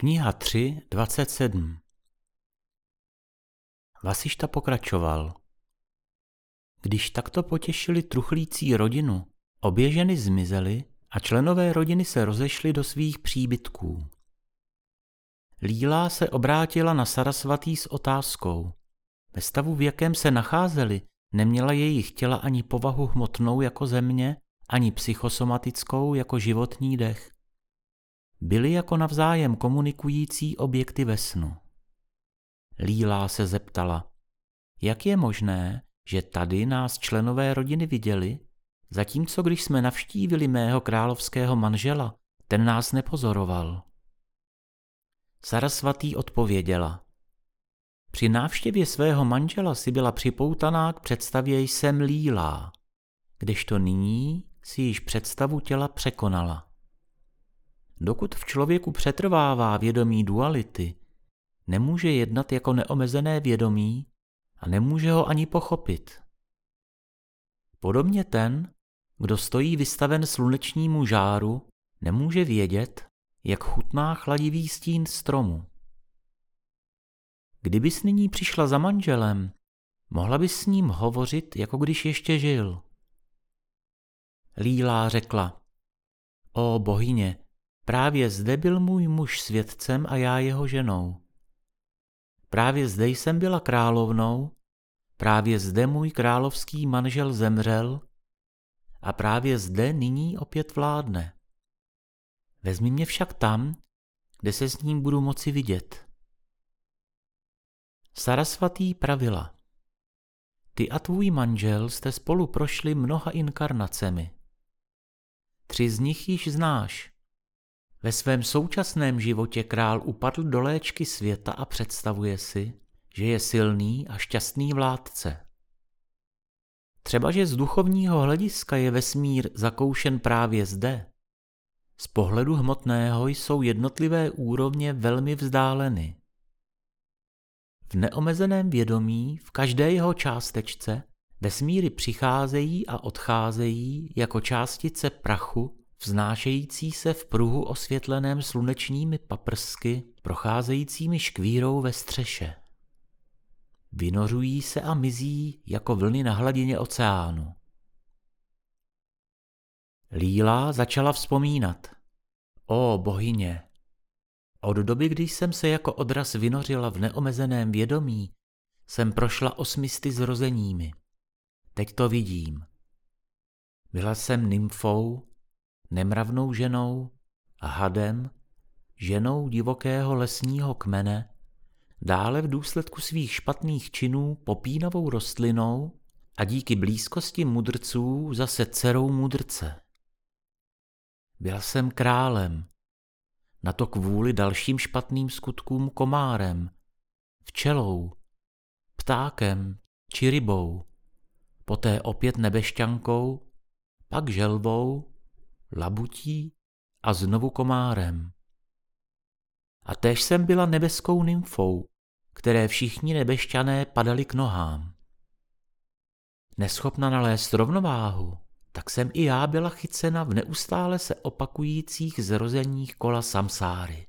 Kniha 3, 27 Vasišta pokračoval. Když takto potěšili truchlící rodinu, obě ženy zmizely a členové rodiny se rozešli do svých příbytků. Lílá se obrátila na Sarasvatý s otázkou. Ve stavu, v jakém se nacházeli, neměla jejich těla ani povahu hmotnou jako země, ani psychosomatickou jako životní dech. Byli jako navzájem komunikující objekty ve snu. Lílá se zeptala, jak je možné, že tady nás členové rodiny viděli, zatímco když jsme navštívili mého královského manžela, ten nás nepozoroval. Sarasvatý odpověděla. Při návštěvě svého manžela si byla připoutaná k představě jsem lílá, kdežto nyní si již představu těla překonala. Dokud v člověku přetrvává vědomí duality, nemůže jednat jako neomezené vědomí a nemůže ho ani pochopit. Podobně ten, kdo stojí vystaven slunečnímu žáru, nemůže vědět, jak chutná chladivý stín stromu. Kdybys nyní přišla za manželem, mohla bys s ním hovořit, jako když ještě žil. Lílá řekla, o bohyně, právě zde byl můj muž svědcem a já jeho ženou. Právě zde jsem byla královnou, právě zde můj královský manžel zemřel a právě zde nyní opět vládne. Vezmi mě však tam, kde se s ním budu moci vidět. Sarasvatý pravila. Ty a tvůj manžel jste spolu prošli mnoha inkarnacemi. Tři z nich již znáš. Ve svém současném životě král upadl do léčky světa a představuje si, že je silný a šťastný vládce. Třeba, že z duchovního hlediska je vesmír zakoušen právě zde. Z pohledu hmotného jsou jednotlivé úrovně velmi vzdáleny. V neomezeném vědomí, v každé jeho částečce, vesmíry přicházejí a odcházejí jako částice prachu vznášející se v pruhu osvětleném slunečními paprsky, procházejícími škvírou ve střeše. Vynořují se a mizí jako vlny na hladině oceánu. Líla začala vzpomínat. O bohyně, od doby, kdy jsem se jako odraz vynořila v neomezeném vědomí, jsem prošla osmisty zrozeními. Teď to vidím. Byla jsem nymfou, nemravnou ženou a hadem, ženou divokého lesního kmene, dále v důsledku svých špatných činů popínavou rostlinou a díky blízkosti mudrců zase dcerou mudrce. Byl jsem králem, na to kvůli dalším špatným skutkům komárem, včelou, ptákem či rybou, poté opět nebešťankou, pak želvou labutí a znovu komárem. A též jsem byla nebeskou nymfou, které všichni nebešťané padali k nohám. Neschopna nalézt rovnováhu, tak jsem i já byla chycena v neustále se opakujících zrozeních kola samsáry.